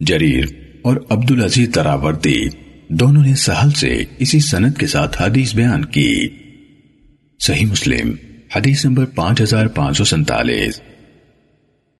جریر اور عبدالعزیز تراورتی دونوں نے سہل سے اسی سنت کے ساتھ حدیث بیان کی۔ صحیح مسلم، حدیث نمبر پانچ ہزار پانچ سو سنتالیس۔